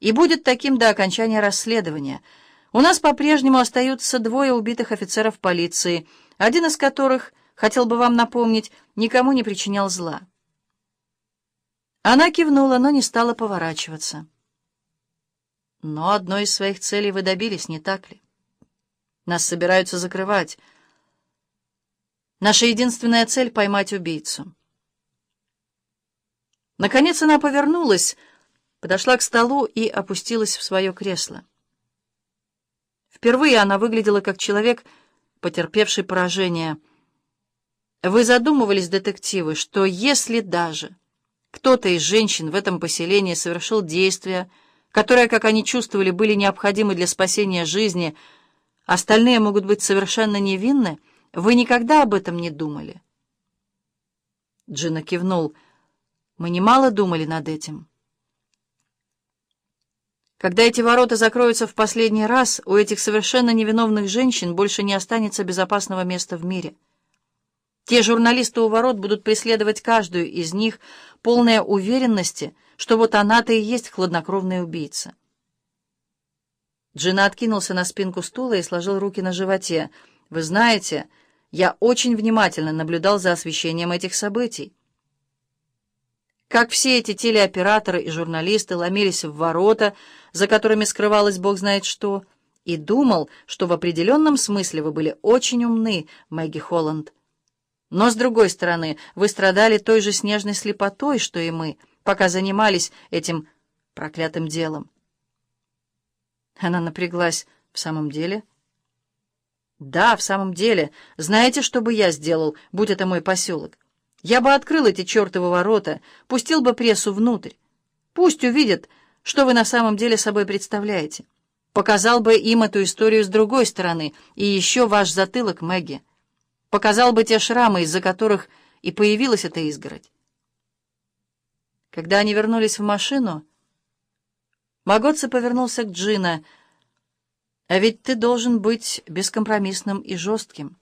И будет таким до окончания расследования. У нас по-прежнему остаются двое убитых офицеров полиции, один из которых, хотел бы вам напомнить, никому не причинял зла. Она кивнула, но не стала поворачиваться. Но одной из своих целей вы добились, не так ли? Нас собираются закрывать. Наша единственная цель — поймать убийцу. Наконец она повернулась, подошла к столу и опустилась в свое кресло. Впервые она выглядела как человек, потерпевший поражение. Вы задумывались, детективы, что если даже кто-то из женщин в этом поселении совершил действия, которые, как они чувствовали, были необходимы для спасения жизни, остальные могут быть совершенно невинны, вы никогда об этом не думали? Джина кивнул. Мы немало думали над этим. Когда эти ворота закроются в последний раз, у этих совершенно невиновных женщин больше не останется безопасного места в мире. Те журналисты у ворот будут преследовать каждую из них, полная уверенности, что вот она-то и есть хладнокровный убийца. Джина откинулся на спинку стула и сложил руки на животе. «Вы знаете, я очень внимательно наблюдал за освещением этих событий. Как все эти телеоператоры и журналисты ломились в ворота, за которыми скрывалось бог знает что, и думал, что в определенном смысле вы были очень умны, Мэгги Холланд. Но, с другой стороны, вы страдали той же снежной слепотой, что и мы, пока занимались этим проклятым делом. Она напряглась. В самом деле? Да, в самом деле. Знаете, что бы я сделал, будь это мой поселок? Я бы открыл эти чертовы ворота, пустил бы прессу внутрь. Пусть увидят, что вы на самом деле собой представляете. Показал бы им эту историю с другой стороны, и еще ваш затылок, Мэгги. Показал бы те шрамы, из-за которых и появилась эта изгородь. Когда они вернулись в машину, Магоцци повернулся к Джина. «А ведь ты должен быть бескомпромиссным и жестким.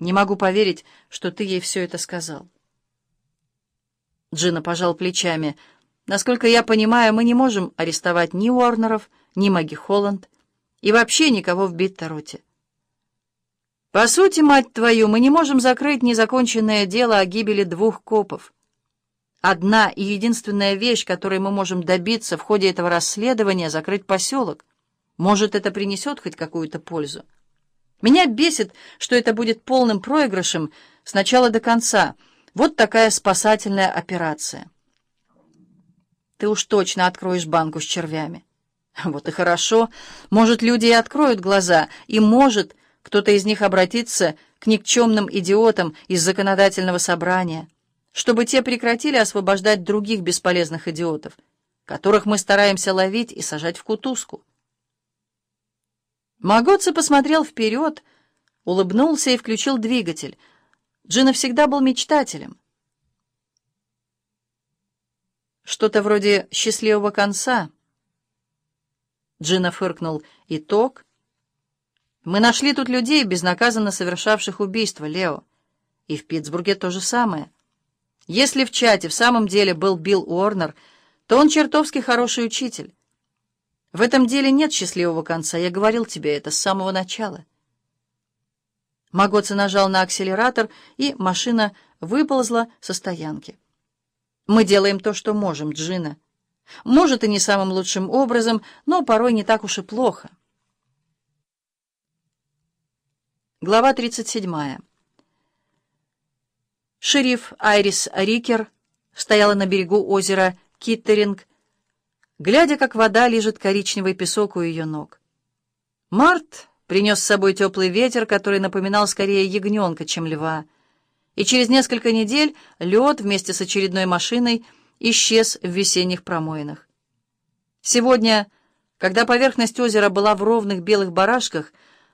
Не могу поверить, что ты ей все это сказал». Джина пожал плечами. «Насколько я понимаю, мы не можем арестовать ни Уорнеров, ни Маги Холланд и вообще никого в Биттороте. По сути, мать твою, мы не можем закрыть незаконченное дело о гибели двух копов. Одна и единственная вещь, которой мы можем добиться в ходе этого расследования, — закрыть поселок. Может, это принесет хоть какую-то пользу. Меня бесит, что это будет полным проигрышем с начала до конца. Вот такая спасательная операция. Ты уж точно откроешь банку с червями. Вот и хорошо. Может, люди и откроют глаза, и, может, кто-то из них обратится к никчемным идиотам из законодательного собрания, чтобы те прекратили освобождать других бесполезных идиотов, которых мы стараемся ловить и сажать в кутузку. Магоцци посмотрел вперед, улыбнулся и включил двигатель. Джина всегда был мечтателем. Что-то вроде счастливого конца. Джина фыркнул. Итог — мы нашли тут людей, безнаказанно совершавших убийство, Лео. И в Питтсбурге то же самое. Если в чате в самом деле был Билл Уорнер, то он чертовски хороший учитель. В этом деле нет счастливого конца, я говорил тебе это с самого начала. Магоци нажал на акселератор, и машина выползла со стоянки. Мы делаем то, что можем, Джина. Может, и не самым лучшим образом, но порой не так уж и плохо. Глава 37. Шериф Айрис Рикер стояла на берегу озера Киттеринг, глядя, как вода лежит коричневый песок у ее ног. Март принес с собой теплый ветер, который напоминал скорее ягненка, чем льва, и через несколько недель лед вместе с очередной машиной исчез в весенних промоинах. Сегодня, когда поверхность озера была в ровных белых барашках,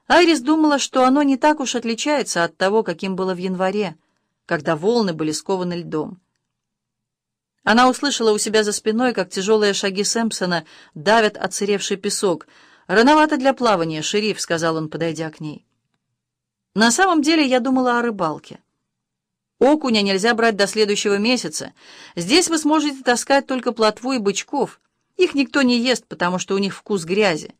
Айрис думала, что оно не так уж отличается от того, каким было в январе, когда волны были скованы льдом. Она услышала у себя за спиной, как тяжелые шаги Сэмпсона давят отсыревший песок. «Рановато для плавания, шериф», — сказал он, подойдя к ней. «На самом деле я думала о рыбалке. Окуня нельзя брать до следующего месяца. Здесь вы сможете таскать только плотву и бычков, Их никто не ест, потому что у них вкус грязи.